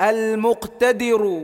المقتدر.